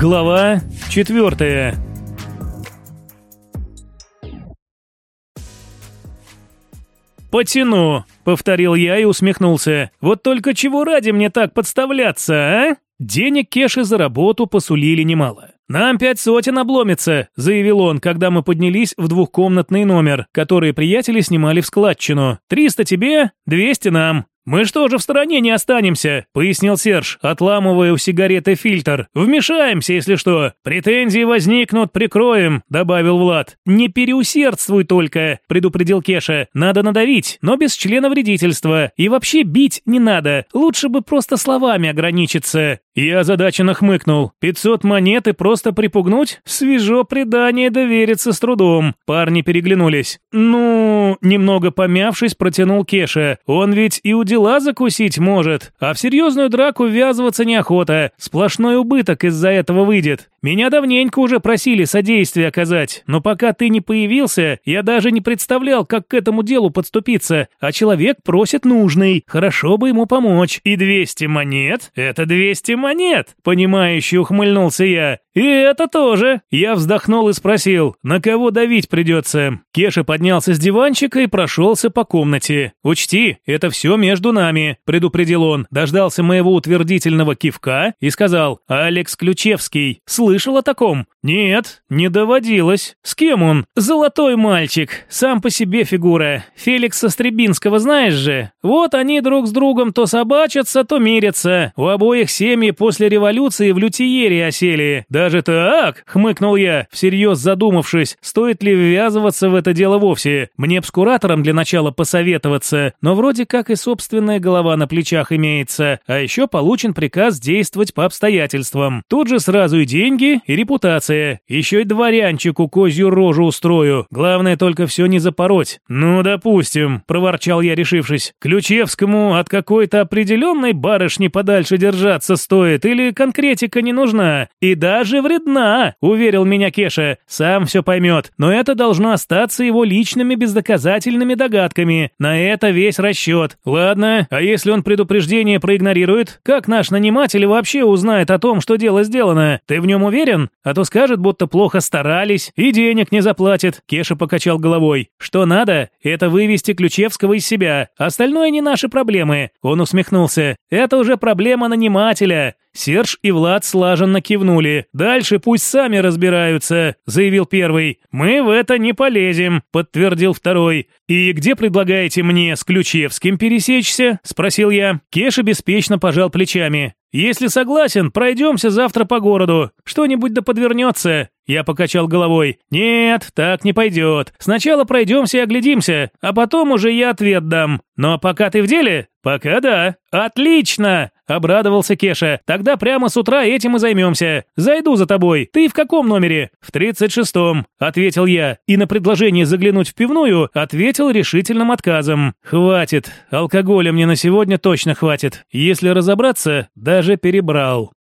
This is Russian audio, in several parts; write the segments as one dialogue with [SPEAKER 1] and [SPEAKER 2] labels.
[SPEAKER 1] Глава четвертая. «Потяну», — повторил я и усмехнулся. «Вот только чего ради мне так подставляться, а? Денег Кеши за работу посулили немало. «Нам пять сотен обломится», — заявил он, когда мы поднялись в двухкомнатный номер, который приятели снимали в складчину. «Триста тебе, двести нам. «Мы что же в стороне не останемся?» – пояснил Серж, отламывая у сигареты фильтр. «Вмешаемся, если что. Претензии возникнут, прикроем», – добавил Влад. «Не переусердствуй только», – предупредил Кеша. «Надо надавить, но без члена вредительства. И вообще бить не надо. Лучше бы просто словами ограничиться». Я озадаченно хмыкнул. «Пятьсот монет и просто припугнуть? Свежо предание довериться с трудом». Парни переглянулись. «Ну...» Немного помявшись, протянул Кеша. «Он ведь и удел дела закусить может, а в серьезную драку ввязываться неохота. Сплошной убыток из-за этого выйдет. Меня давненько уже просили содействие оказать, но пока ты не появился, я даже не представлял, как к этому делу подступиться, а человек просит нужный, хорошо бы ему помочь. И 200 монет — это 200 монет, понимающе ухмыльнулся я. И это тоже. Я вздохнул и спросил, на кого давить придется. Кеша поднялся с диванчика и прошелся по комнате. Учти, это все между нами, предупредил он, дождался моего утвердительного кивка и сказал, Алекс Ключевский, слышал о таком? Нет, не доводилось. С кем он? Золотой мальчик, сам по себе фигура. Феликса Стребинского знаешь же? Вот они друг с другом то собачатся, то мирятся. У обоих семьи после революции в лютиере осели. Даже так? Хмыкнул я, всерьез задумавшись, стоит ли ввязываться в это дело вовсе. Мне б с куратором для начала посоветоваться, но вроде как и собственная голова на плечах имеется, а еще получен приказ действовать по обстоятельствам. Тут же сразу и деньги, и репутация. Еще и дворянчику козью рожу устрою. Главное только все не запороть. Ну, допустим, проворчал я, решившись. Ключевскому от какой-то определенной барышни подальше держаться стоит или конкретика не нужна. И даже вредна, уверил меня Кеша. Сам все поймет, но это должно остаться его личными бездоказательными догадками. На это весь расчет. Ладно, а если он предупреждение проигнорирует? Как наш наниматель вообще узнает о том, что дело сделано? Ты в нем уверен? А то скажет, будто плохо старались и денег не заплатит. Кеша покачал головой. Что надо, это вывести Ключевского из себя. Остальное не наши проблемы. Он усмехнулся. Это уже проблема нанимателя. Серж и Влад слаженно кивнули. «Дальше пусть сами разбираются», — заявил первый. «Мы в это не полезем», — подтвердил второй. «И где предлагаете мне с Ключевским пересечься?» — спросил я. Кеша беспечно пожал плечами. «Если согласен, пройдемся завтра по городу. Что-нибудь да подвернется». Я покачал головой. «Нет, так не пойдет. Сначала пройдемся и оглядимся, а потом уже я ответ дам. Но пока ты в деле?» «Пока да». «Отлично!» — обрадовался Кеша. «Тогда прямо с утра этим и займемся. Зайду за тобой. Ты в каком номере?» «В тридцать шестом», — ответил я. И на предложение заглянуть в пивную ответил решительным отказом. «Хватит. Алкоголя мне на сегодня точно хватит. Если разобраться, да даже перебрал.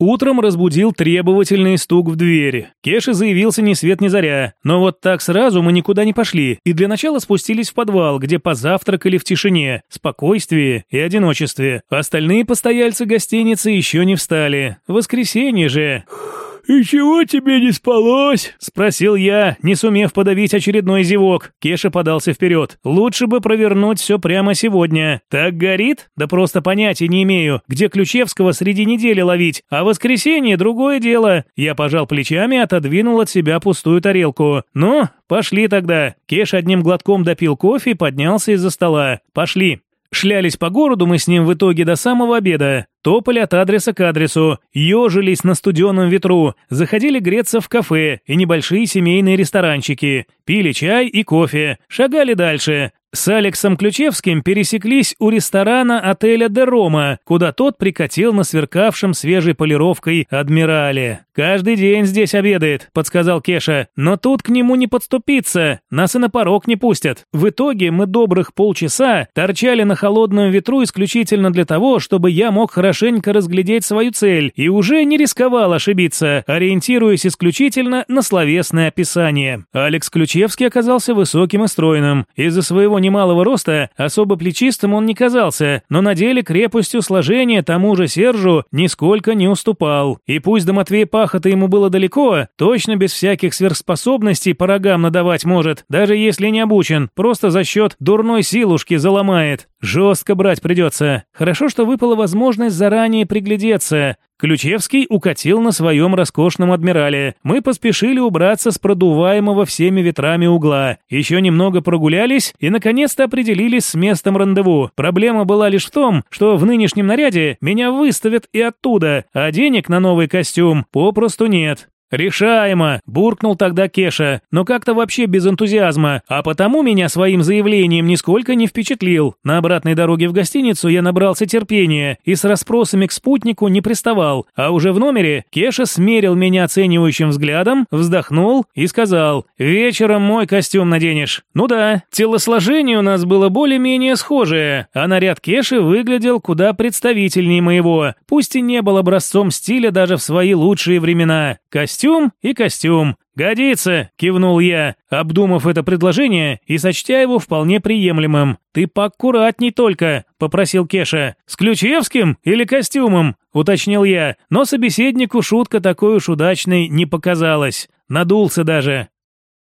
[SPEAKER 1] Утром разбудил требовательный стук в дверь. Кеша заявился ни свет ни заря. Но вот так сразу мы никуда не пошли, и для начала спустились в подвал, где позавтракали в тишине, спокойствии и одиночестве. Остальные постояльцы гостиницы еще не встали. Воскресенье же... «И чего тебе не спалось?» – спросил я, не сумев подавить очередной зевок. Кеша подался вперед. «Лучше бы провернуть все прямо сегодня. Так горит? Да просто понятия не имею, где Ключевского среди недели ловить, а воскресенье – другое дело». Я пожал плечами, отодвинул от себя пустую тарелку. «Ну, пошли тогда». Кеш одним глотком допил кофе и поднялся из-за стола. «Пошли». Шлялись по городу мы с ним в итоге до самого обеда. Топали от адреса к адресу, ежились на студеном ветру, заходили греться в кафе и небольшие семейные ресторанчики, пили чай и кофе, шагали дальше. С Алексом Ключевским пересеклись у ресторана отеля «Де Рома», куда тот прикатил на сверкавшем свежей полировкой «Адмирале». «Каждый день здесь обедает», — подсказал Кеша. «Но тут к нему не подступиться, нас и на порог не пустят». В итоге мы добрых полчаса торчали на холодном ветру исключительно для того, чтобы я мог хорошенько разглядеть свою цель и уже не рисковал ошибиться, ориентируясь исключительно на словесное описание. Алекс Ключевский оказался высоким и стройным. Из-за своего немалого роста, особо плечистым он не казался, но на деле крепостью сложения тому же Сержу нисколько не уступал. И пусть до Матвея Пахота ему было далеко, точно без всяких сверхспособностей по рогам надавать может, даже если не обучен, просто за счет дурной силушки заломает. Жестко брать придется. Хорошо, что выпала возможность заранее приглядеться. Ключевский укатил на своем роскошном адмирале. Мы поспешили убраться с продуваемого всеми ветрами угла. Еще немного прогулялись и, наконец-то, определились с местом рандеву. Проблема была лишь в том, что в нынешнем наряде меня выставят и оттуда, а денег на новый костюм попросту нет. «Решаемо!» – буркнул тогда Кеша, но как-то вообще без энтузиазма, а потому меня своим заявлением нисколько не впечатлил. На обратной дороге в гостиницу я набрался терпения и с расспросами к спутнику не приставал, а уже в номере Кеша смерил меня оценивающим взглядом, вздохнул и сказал «Вечером мой костюм наденешь». Ну да, телосложение у нас было более-менее схожее, а наряд Кеши выглядел куда представительнее моего, пусть и не был образцом стиля даже в свои лучшие времена. Костюм Костюм и костюм. «Годится!» – кивнул я, обдумав это предложение и сочтя его вполне приемлемым. «Ты поаккуратней только!» – попросил Кеша. «С Ключевским или костюмом?» – уточнил я, но собеседнику шутка такой уж удачной не показалась. Надулся даже.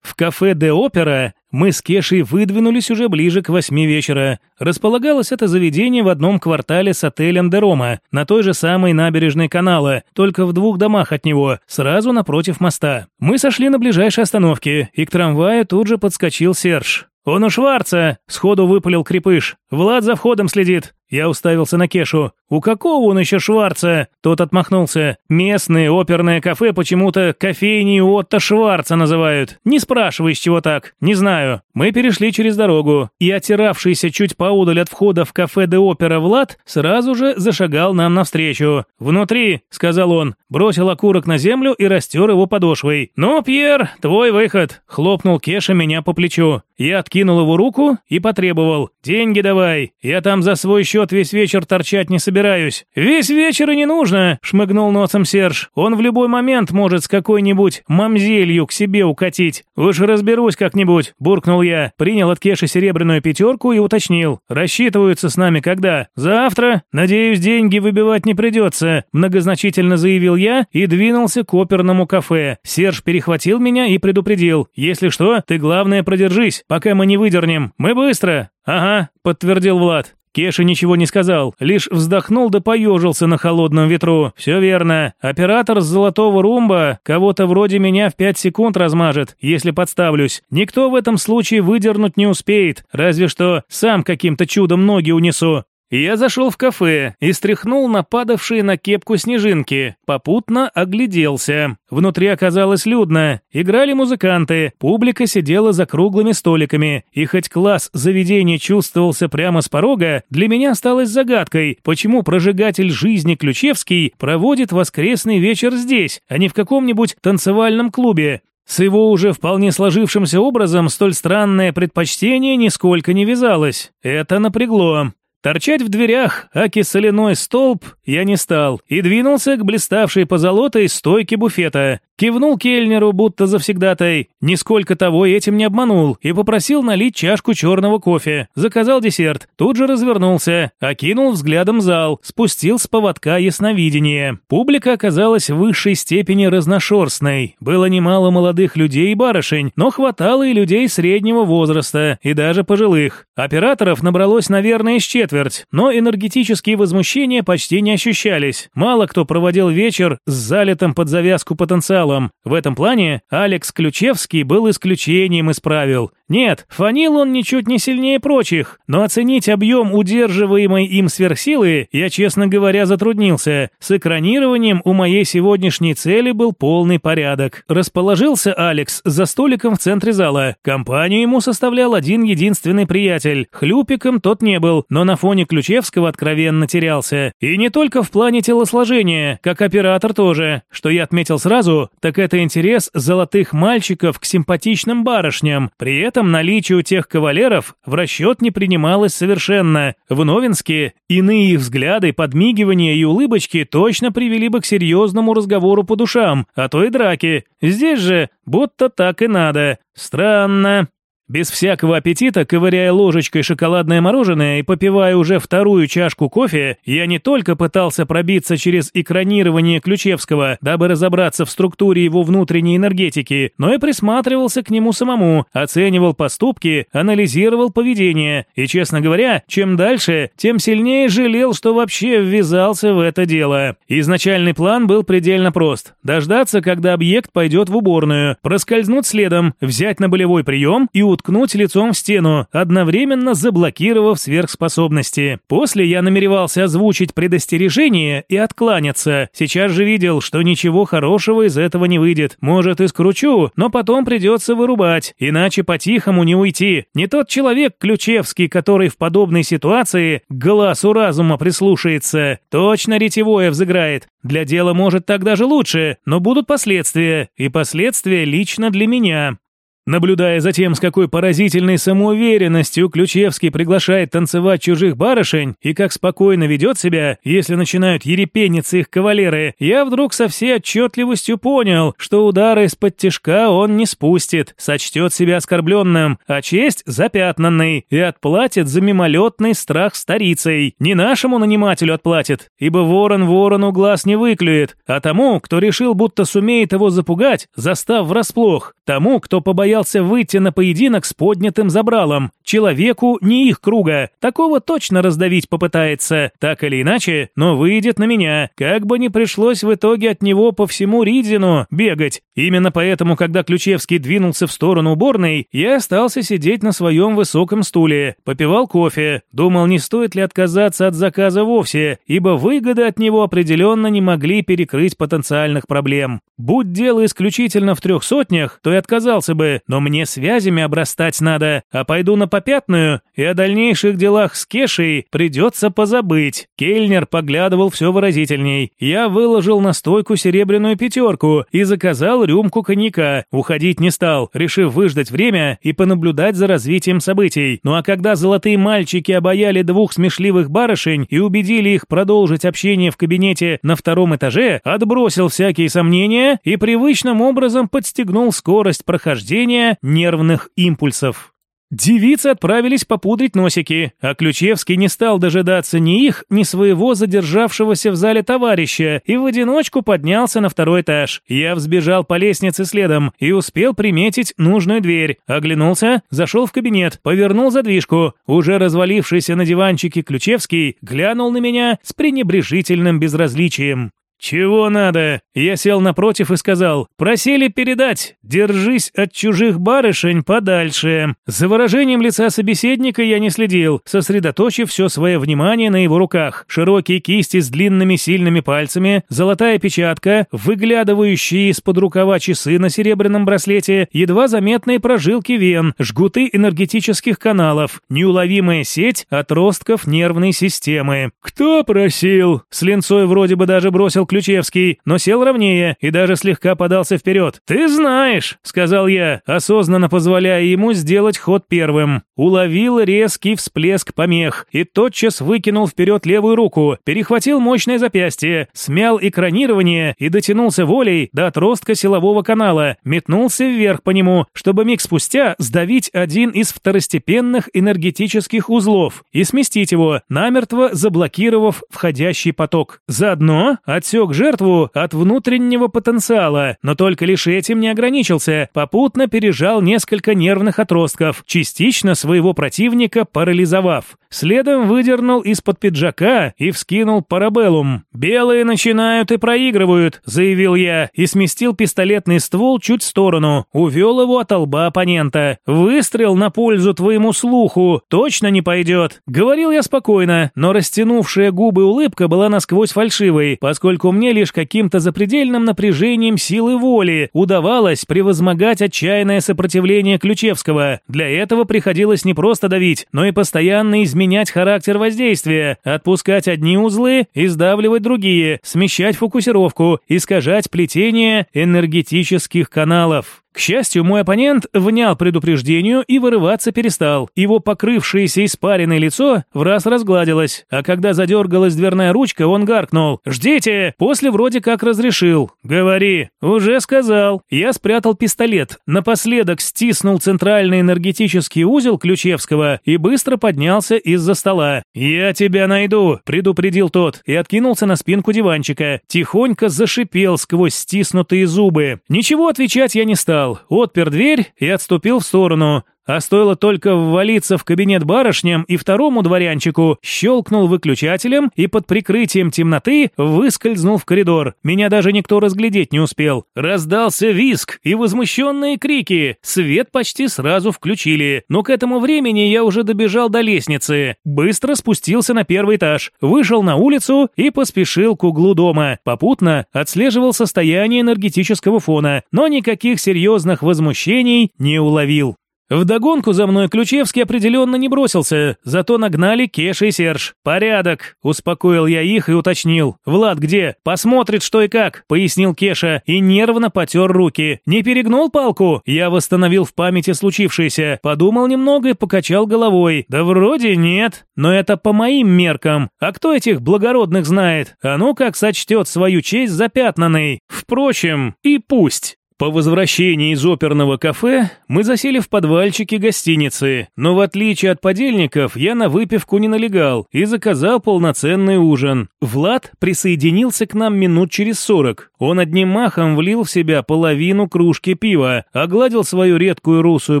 [SPEAKER 1] В кафе «Де Опера» мы с Кешей выдвинулись уже ближе к восьми вечера. Располагалось это заведение в одном квартале с отелем «Де Рома», на той же самой набережной канала, только в двух домах от него, сразу напротив моста. Мы сошли на ближайшей остановке, и к трамваю тут же подскочил Серж. «Он у Шварца!» – сходу выпалил крепыш. «Влад за входом следит!» Я уставился на Кешу. «У какого он еще Шварца?» Тот отмахнулся. «Местные оперное кафе почему-то кофейни Отто Шварца называют. Не спрашивай, с чего так. Не знаю». Мы перешли через дорогу, и отиравшийся чуть поудаль от входа в кафе де Опера Влад сразу же зашагал нам навстречу. «Внутри», — сказал он, бросил окурок на землю и растер его подошвой. «Ну, Пьер, твой выход», — хлопнул Кеша меня по плечу. Я откинул его руку и потребовал. «Деньги давай, я там за свой счет весь вечер торчать не собираюсь». «Весь вечер и не нужно», — шмыгнул носом Серж. «Он в любой момент может с какой-нибудь мамзелью к себе укатить. Уж разберусь как-нибудь», — буркнул я. Принял от Кеши серебряную пятерку и уточнил. «Рассчитываются с нами когда?» «Завтра. Надеюсь, деньги выбивать не придется», — многозначительно заявил я и двинулся к оперному кафе. Серж перехватил меня и предупредил. «Если что, ты главное продержись, пока мы не выдернем. Мы быстро». «Ага», — подтвердил Влад. Кеша ничего не сказал, лишь вздохнул да поежился на холодном ветру. Все верно. Оператор с золотого румба кого-то вроде меня в пять секунд размажет, если подставлюсь. Никто в этом случае выдернуть не успеет, разве что сам каким-то чудом ноги унесу. Я зашел в кафе и стряхнул нападавшие на кепку снежинки, попутно огляделся. Внутри оказалось людно, играли музыканты, публика сидела за круглыми столиками, и хоть класс заведения чувствовался прямо с порога, для меня осталось загадкой, почему прожигатель жизни Ключевский проводит воскресный вечер здесь, а не в каком-нибудь танцевальном клубе. С его уже вполне сложившимся образом столь странное предпочтение нисколько не вязалось. Это напрягло. Торчать в дверях, аки соляной столб, я не стал и двинулся к блиставшей позолотой стойке буфета. Кивнул кельнеру, будто завсегдатай, нисколько того этим не обманул, и попросил налить чашку черного кофе. Заказал десерт, тут же развернулся, окинул взглядом зал, спустил с поводка ясновидение. Публика оказалась в высшей степени разношерстной. Было немало молодых людей и барышень, но хватало и людей среднего возраста, и даже пожилых. Операторов набралось, наверное, из четверть, но энергетические возмущения почти не ощущались. Мало кто проводил вечер с залитым под завязку потенциалом, целом. В этом плане Алекс Ключевский был исключением из правил. Нет, фанил он ничуть не сильнее прочих, но оценить объем удерживаемой им сверхсилы я, честно говоря, затруднился. С экранированием у моей сегодняшней цели был полный порядок. Расположился Алекс за столиком в центре зала. Компанию ему составлял один единственный приятель. Хлюпиком тот не был, но на фоне Ключевского откровенно терялся. И не только в плане телосложения, как оператор тоже. Что я отметил сразу, так это интерес золотых мальчиков к симпатичным барышням. При этом этом наличие у тех кавалеров в расчет не принималось совершенно. В Новинске иные их взгляды, подмигивания и улыбочки точно привели бы к серьезному разговору по душам, а то и драке. Здесь же будто так и надо. Странно. Без всякого аппетита, ковыряя ложечкой шоколадное мороженое и попивая уже вторую чашку кофе, я не только пытался пробиться через экранирование Ключевского, дабы разобраться в структуре его внутренней энергетики, но и присматривался к нему самому, оценивал поступки, анализировал поведение. И, честно говоря, чем дальше, тем сильнее жалел, что вообще ввязался в это дело. Изначальный план был предельно прост. Дождаться, когда объект пойдет в уборную, проскользнуть следом, взять на болевой прием и уткнуть лицом в стену, одновременно заблокировав сверхспособности. После я намеревался озвучить предостережение и откланяться. Сейчас же видел, что ничего хорошего из этого не выйдет. Может и скручу, но потом придется вырубать, иначе по-тихому не уйти. Не тот человек Ключевский, который в подобной ситуации к глазу разума прислушается. Точно ретевое взыграет. Для дела может так даже лучше, но будут последствия. И последствия лично для меня. Наблюдая за тем, с какой поразительной самоуверенностью Ключевский приглашает танцевать чужих барышень и как спокойно ведет себя, если начинают ерепениться их кавалеры, я вдруг со всей отчетливостью понял, что удары из-под тишка он не спустит, сочтет себя оскорбленным, а честь запятнанной и отплатит за мимолетный страх старицей. Не нашему нанимателю отплатит, ибо ворон ворону глаз не выклюет, а тому, кто решил, будто сумеет его запугать, застав врасплох, тому, кто побоялся боялся выйти на поединок с поднятым забралом. Человеку не их круга. Такого точно раздавить попытается. Так или иначе, но выйдет на меня. Как бы ни пришлось в итоге от него по всему Ридину бегать. Именно поэтому, когда Ключевский двинулся в сторону уборной, я остался сидеть на своем высоком стуле, попивал кофе, думал, не стоит ли отказаться от заказа вовсе, ибо выгоды от него определенно не могли перекрыть потенциальных проблем. Будь дело исключительно в трех сотнях, то и отказался бы, но мне связями обрастать надо, а пойду на попятную, и о дальнейших делах с Кешей придется позабыть. Кельнер поглядывал все выразительней. Я выложил на стойку серебряную пятерку и заказал рюмку коньяка. Уходить не стал, решив выждать время и понаблюдать за развитием событий. Ну а когда золотые мальчики обаяли двух смешливых барышень и убедили их продолжить общение в кабинете на втором этаже, отбросил всякие сомнения и привычным образом подстегнул скорость прохождения управления нервных импульсов. Девицы отправились попудрить носики, а Ключевский не стал дожидаться ни их, ни своего задержавшегося в зале товарища и в одиночку поднялся на второй этаж. Я взбежал по лестнице следом и успел приметить нужную дверь. Оглянулся, зашел в кабинет, повернул задвижку. Уже развалившийся на диванчике Ключевский глянул на меня с пренебрежительным безразличием. «Чего надо?» Я сел напротив и сказал, «Просили передать, держись от чужих барышень подальше». За выражением лица собеседника я не следил, сосредоточив все свое внимание на его руках. Широкие кисти с длинными сильными пальцами, золотая печатка, выглядывающие из-под рукава часы на серебряном браслете, едва заметные прожилки вен, жгуты энергетических каналов, неуловимая сеть отростков нервной системы. «Кто просил?» С линцой вроде бы даже бросил Ключевский, но сел ровнее и даже слегка подался вперед. «Ты знаешь», — сказал я, осознанно позволяя ему сделать ход первым. Уловил резкий всплеск помех и тотчас выкинул вперед левую руку, перехватил мощное запястье, смял экранирование и дотянулся волей до отростка силового канала, метнулся вверх по нему, чтобы миг спустя сдавить один из второстепенных энергетических узлов и сместить его, намертво заблокировав входящий поток. Заодно отсек отсек жертву от внутреннего потенциала, но только лишь этим не ограничился, попутно пережал несколько нервных отростков, частично своего противника парализовав. Следом выдернул из-под пиджака и вскинул парабеллум. «Белые начинают и проигрывают», — заявил я, и сместил пистолетный ствол чуть в сторону, увел его от лба оппонента. «Выстрел на пользу твоему слуху точно не пойдет», — говорил я спокойно, но растянувшая губы улыбка была насквозь фальшивой, поскольку мне лишь каким-то запредельным напряжением силы воли удавалось превозмогать отчаянное сопротивление Ключевского. Для этого приходилось не просто давить, но и постоянно изменять характер воздействия, отпускать одни узлы и сдавливать другие, смещать фокусировку, искажать плетение энергетических каналов. К счастью, мой оппонент внял предупреждению и вырываться перестал. Его покрывшееся испаренное лицо в раз разгладилось, а когда задергалась дверная ручка, он гаркнул «Ждите!» После вроде как разрешил. «Говори». «Уже сказал». Я спрятал пистолет, напоследок стиснул центральный энергетический узел Ключевского и быстро поднялся из-за стола. «Я тебя найду», — предупредил тот и откинулся на спинку диванчика. Тихонько зашипел сквозь стиснутые зубы. Ничего отвечать я не стал. Отпер дверь и отступил в сторону. А стоило только ввалиться в кабинет барышням и второму дворянчику, щелкнул выключателем и под прикрытием темноты выскользнул в коридор. Меня даже никто разглядеть не успел. Раздался виск и возмущенные крики. Свет почти сразу включили. Но к этому времени я уже добежал до лестницы. Быстро спустился на первый этаж, вышел на улицу и поспешил к углу дома. Попутно отслеживал состояние энергетического фона, но никаких серьезных возмущений не уловил. Вдогонку за мной Ключевский определенно не бросился, зато нагнали Кеша и Серж. «Порядок», — успокоил я их и уточнил. «Влад где? Посмотрит, что и как», — пояснил Кеша и нервно потер руки. «Не перегнул палку?» Я восстановил в памяти случившееся, подумал немного и покачал головой. «Да вроде нет, но это по моим меркам. А кто этих благородных знает? А ну как сочтет свою честь запятнанной? Впрочем, и пусть». По возвращении из оперного кафе мы засели в подвальчике гостиницы, но в отличие от подельников я на выпивку не налегал и заказал полноценный ужин. Влад присоединился к нам минут через сорок. Он одним махом влил в себя половину кружки пива, огладил свою редкую русую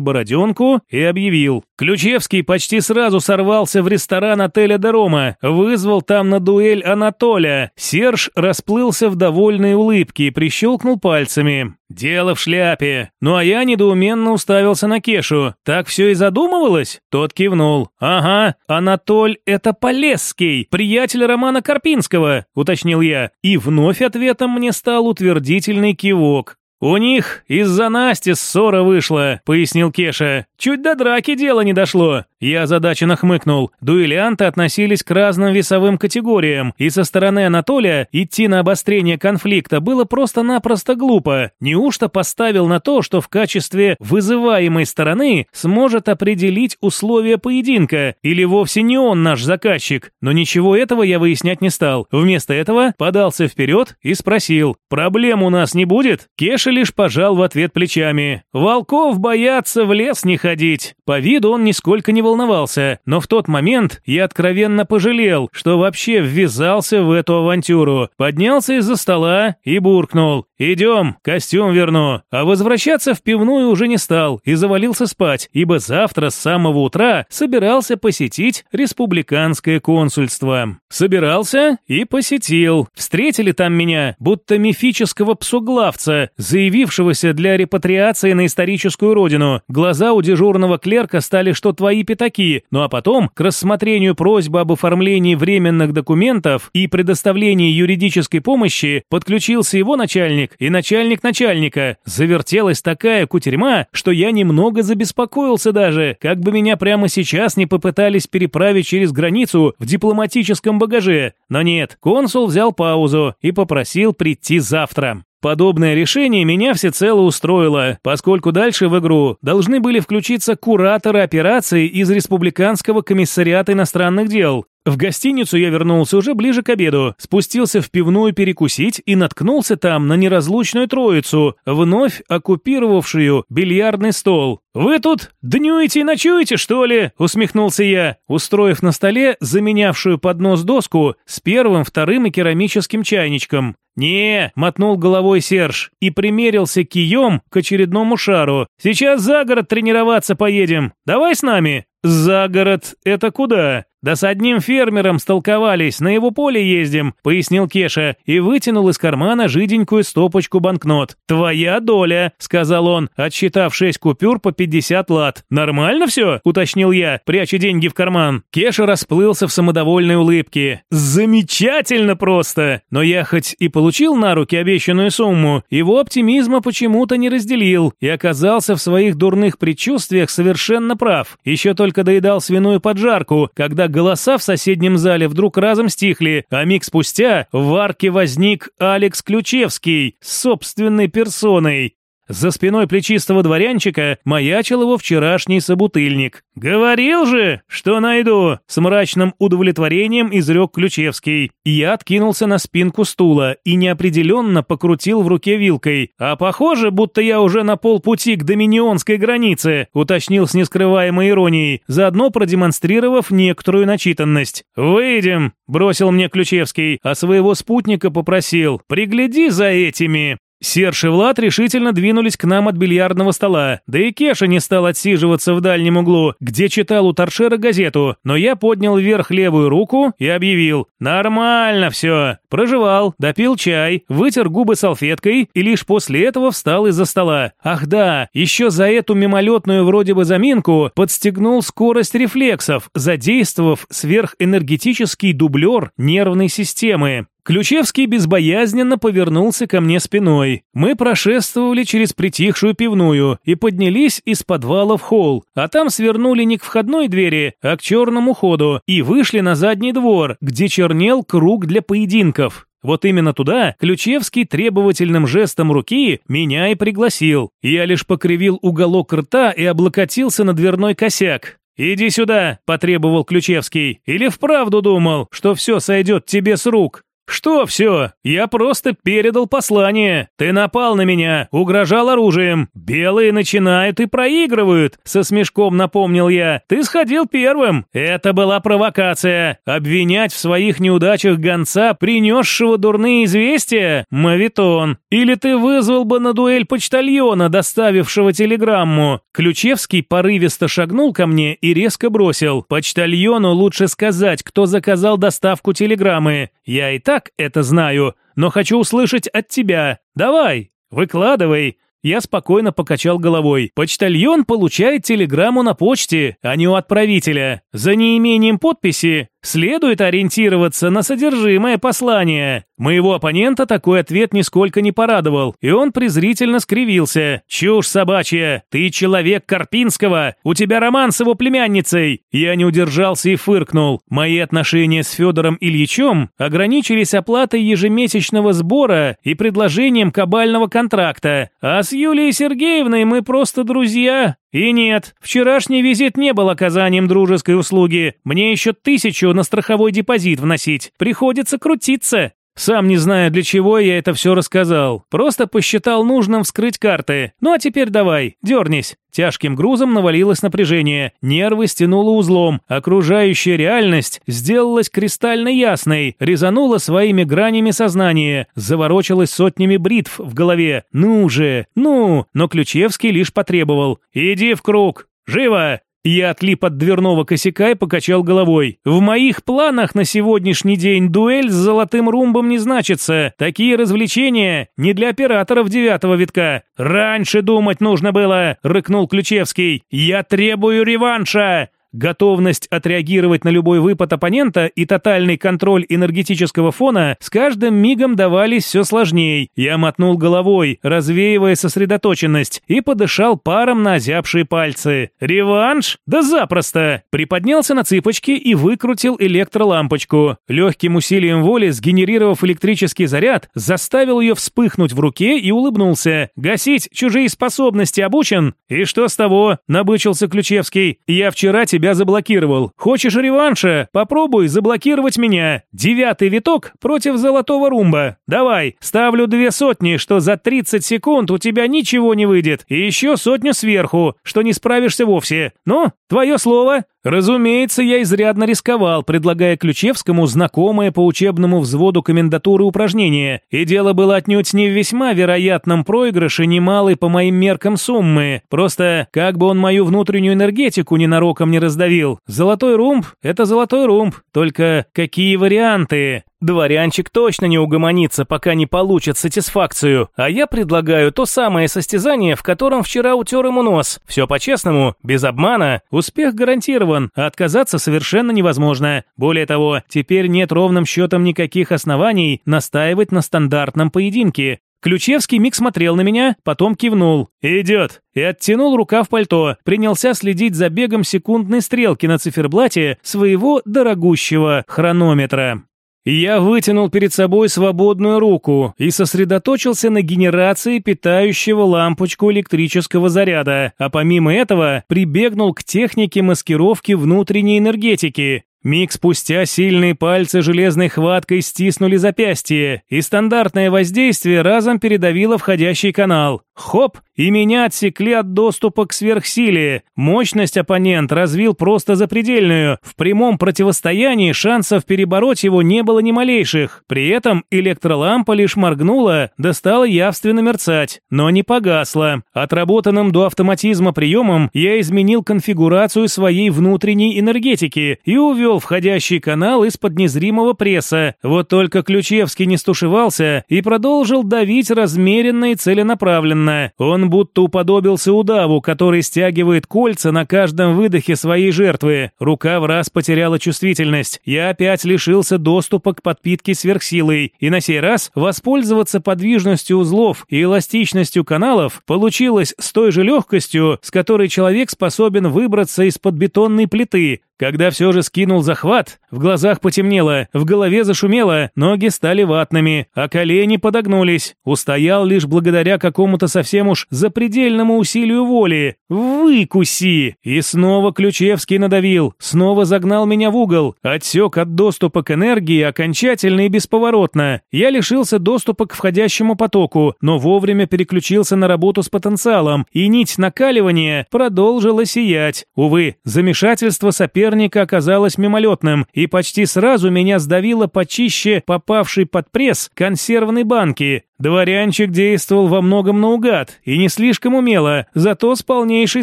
[SPEAKER 1] бороденку и объявил. Ключевский почти сразу сорвался в ресторан отеля Дерома, вызвал там на дуэль Анатоля. Серж расплылся в довольной улыбке и прищелкнул пальцами. «Дело в шляпе». Ну а я недоуменно уставился на Кешу. «Так все и задумывалось?» Тот кивнул. «Ага, Анатоль — это Полесский, приятель Романа Карпинского», — уточнил я. И вновь ответом мне стал утвердительный кивок. «У них из-за Насти ссора вышла», — пояснил Кеша. «Чуть до драки дело не дошло». Я озадаченно хмыкнул. Дуэлянты относились к разным весовым категориям, и со стороны Анатолия идти на обострение конфликта было просто-напросто глупо. Неужто поставил на то, что в качестве вызываемой стороны сможет определить условия поединка, или вовсе не он наш заказчик? Но ничего этого я выяснять не стал. Вместо этого подался вперед и спросил. «Проблем у нас не будет?» Кеша лишь пожал в ответ плечами. «Волков боятся в лес не ходить». По виду он нисколько не волновался, но в тот момент я откровенно пожалел, что вообще ввязался в эту авантюру. Поднялся из-за стола и буркнул. «Идем, костюм верну». А возвращаться в пивную уже не стал и завалился спать, ибо завтра с самого утра собирался посетить республиканское консульство. Собирался и посетил. Встретили там меня, будто мифического псуглавца, заявившегося для репатриации на историческую родину. Глаза у дежурного клерка стали что твои пятаки, ну а потом к рассмотрению просьбы об оформлении временных документов и предоставлении юридической помощи подключился его начальник и начальник начальника. Завертелась такая кутерьма, что я немного забеспокоился даже, как бы меня прямо сейчас не попытались переправить через границу в дипломатическом багаже. Но нет, консул взял паузу и попросил прийти завтра. Подобное решение меня всецело устроило, поскольку дальше в игру должны были включиться кураторы операции из Республиканского комиссариата иностранных дел, в гостиницу я вернулся уже ближе к обеду, спустился в пивную перекусить и наткнулся там на неразлучную троицу, вновь оккупировавшую бильярдный стол. «Вы тут днюете и ночуете, что ли?» – усмехнулся я, устроив на столе заменявшую поднос доску с первым, вторым и керамическим чайничком. «Не», — мотнул головой Серж и примерился кием к очередному шару. «Сейчас за город тренироваться поедем. Давай с нами». «За город — это куда?» «Да с одним фермером столковались, на его поле ездим», — пояснил Кеша и вытянул из кармана жиденькую стопочку банкнот. «Твоя доля», — сказал он, отсчитав шесть купюр по 50 лат. «Нормально все?» — уточнил я, пряча деньги в карман. Кеша расплылся в самодовольной улыбке. «Замечательно просто!» Но я хоть и получил на руки обещанную сумму, его оптимизма почему-то не разделил и оказался в своих дурных предчувствиях совершенно прав. Еще только доедал свиную поджарку, когда голоса в соседнем зале вдруг разом стихли, а миг спустя в арке возник Алекс Ключевский с собственной персоной. За спиной плечистого дворянчика маячил его вчерашний собутыльник. «Говорил же, что найду!» С мрачным удовлетворением изрек Ключевский. Я откинулся на спинку стула и неопределенно покрутил в руке вилкой. «А похоже, будто я уже на полпути к доминионской границе», уточнил с нескрываемой иронией, заодно продемонстрировав некоторую начитанность. «Выйдем!» – бросил мне Ключевский, а своего спутника попросил. «Пригляди за этими!» Серж и Влад решительно двинулись к нам от бильярдного стола, да и Кеша не стал отсиживаться в дальнем углу, где читал у торшера газету, но я поднял вверх левую руку и объявил «Нормально все». Проживал, допил чай, вытер губы салфеткой и лишь после этого встал из-за стола. Ах да, еще за эту мимолетную вроде бы заминку подстегнул скорость рефлексов, задействовав сверхэнергетический дублер нервной системы. Ключевский безбоязненно повернулся ко мне спиной. Мы прошествовали через притихшую пивную и поднялись из подвала в холл, а там свернули не к входной двери, а к черному ходу и вышли на задний двор, где чернел круг для поединков. Вот именно туда Ключевский требовательным жестом руки меня и пригласил. Я лишь покривил уголок рта и облокотился на дверной косяк. «Иди сюда», – потребовал Ключевский. «Или вправду думал, что все сойдет тебе с рук?» «Что все? Я просто передал послание. Ты напал на меня, угрожал оружием. Белые начинают и проигрывают», — со смешком напомнил я. «Ты сходил первым. Это была провокация. Обвинять в своих неудачах гонца, принесшего дурные известия? Мавитон. Или ты вызвал бы на дуэль почтальона, доставившего телеграмму?» Ключевский порывисто шагнул ко мне и резко бросил. «Почтальону лучше сказать, кто заказал доставку телеграммы. Я и так так это знаю, но хочу услышать от тебя. Давай, выкладывай». Я спокойно покачал головой. Почтальон получает телеграмму на почте, а не у отправителя. За неимением подписи Следует ориентироваться на содержимое послания. Моего оппонента такой ответ нисколько не порадовал, и он презрительно скривился. «Чушь собачья! Ты человек Карпинского! У тебя роман с его племянницей!» Я не удержался и фыркнул. Мои отношения с Федором Ильичем ограничились оплатой ежемесячного сбора и предложением кабального контракта. А с Юлией Сергеевной мы просто друзья. И нет, вчерашний визит не был оказанием дружеской услуги. Мне еще тысячу на страховой депозит вносить. Приходится крутиться. Сам не знаю, для чего я это все рассказал. Просто посчитал нужным вскрыть карты. Ну а теперь давай, дернись. Тяжким грузом навалилось напряжение. Нервы стянуло узлом. Окружающая реальность сделалась кристально ясной, резанула своими гранями сознания, заворочилась сотнями бритв в голове. Ну же, ну! Но Ключевский лишь потребовал. «Иди в круг! Живо!» Я отлип от дверного косяка и покачал головой. В моих планах на сегодняшний день дуэль с золотым румбом не значится. Такие развлечения не для операторов девятого витка. Раньше думать нужно было, рыкнул Ключевский. Я требую реванша. Готовность отреагировать на любой выпад оппонента и тотальный контроль энергетического фона с каждым мигом давались все сложней. Я мотнул головой, развеивая сосредоточенность, и подышал паром на озябшие пальцы. «Реванш? Да запросто!» Приподнялся на цыпочки и выкрутил электролампочку. Легким усилием воли, сгенерировав электрический заряд, заставил ее вспыхнуть в руке и улыбнулся. «Гасить чужие способности обучен?» «И что с того?» – набычился Ключевский. «Я вчера тебе тебя заблокировал. Хочешь реванша? Попробуй заблокировать меня. Девятый виток против золотого румба. Давай, ставлю две сотни, что за 30 секунд у тебя ничего не выйдет. И еще сотню сверху, что не справишься вовсе. Ну, твое слово?» Разумеется, я изрядно рисковал, предлагая Ключевскому знакомое по учебному взводу комендатуры упражнения, и дело было отнюдь не в весьма вероятном проигрыше немалой по моим меркам суммы, просто как бы он мою внутреннюю энергетику ненароком не раздавил. Золотой румб — это золотой румб, только какие варианты? Дворянчик точно не угомонится, пока не получит сатисфакцию, а я предлагаю то самое состязание, в котором вчера утер ему нос. Все по-честному, без обмана, успех гарантирован, а отказаться совершенно невозможно. Более того, теперь нет ровным счетом никаких оснований настаивать на стандартном поединке. Ключевский миг смотрел на меня, потом кивнул. «Идет!» И оттянул рука в пальто, принялся следить за бегом секундной стрелки на циферблате своего дорогущего хронометра. Я вытянул перед собой свободную руку и сосредоточился на генерации питающего лампочку электрического заряда, а помимо этого прибегнул к технике маскировки внутренней энергетики. Миг спустя сильные пальцы железной хваткой стиснули запястье, и стандартное воздействие разом передавило входящий канал. Хоп! И меня отсекли от доступа к сверхсиле. Мощность оппонент развил просто запредельную. В прямом противостоянии шансов перебороть его не было ни малейших. При этом электролампа лишь моргнула, да стала явственно мерцать, но не погасла. Отработанным до автоматизма приемом я изменил конфигурацию своей внутренней энергетики и увел входящий канал из-под незримого пресса. Вот только Ключевский не стушевался и продолжил давить размеренно и целенаправленно. Он будто уподобился удаву, который стягивает кольца на каждом выдохе своей жертвы. Рука в раз потеряла чувствительность. Я опять лишился доступа к подпитке сверхсилой. И на сей раз воспользоваться подвижностью узлов и эластичностью каналов получилось с той же легкостью, с которой человек способен выбраться из-под бетонной плиты. Когда все же скинул захват, в глазах потемнело, в голове зашумело, ноги стали ватными, а колени подогнулись. Устоял лишь благодаря какому-то совсем уж запредельному усилию воли. «Выкуси!» И снова Ключевский надавил, снова загнал меня в угол, отсек от доступа к энергии окончательно и бесповоротно. Я лишился доступа к входящему потоку, но вовремя переключился на работу с потенциалом, и нить накаливания продолжила сиять. Увы, замешательство соперника соперника оказалось мимолетным, и почти сразу меня сдавило почище попавший под пресс консервной банки. Дворянчик действовал во многом наугад и не слишком умело, зато с полнейшей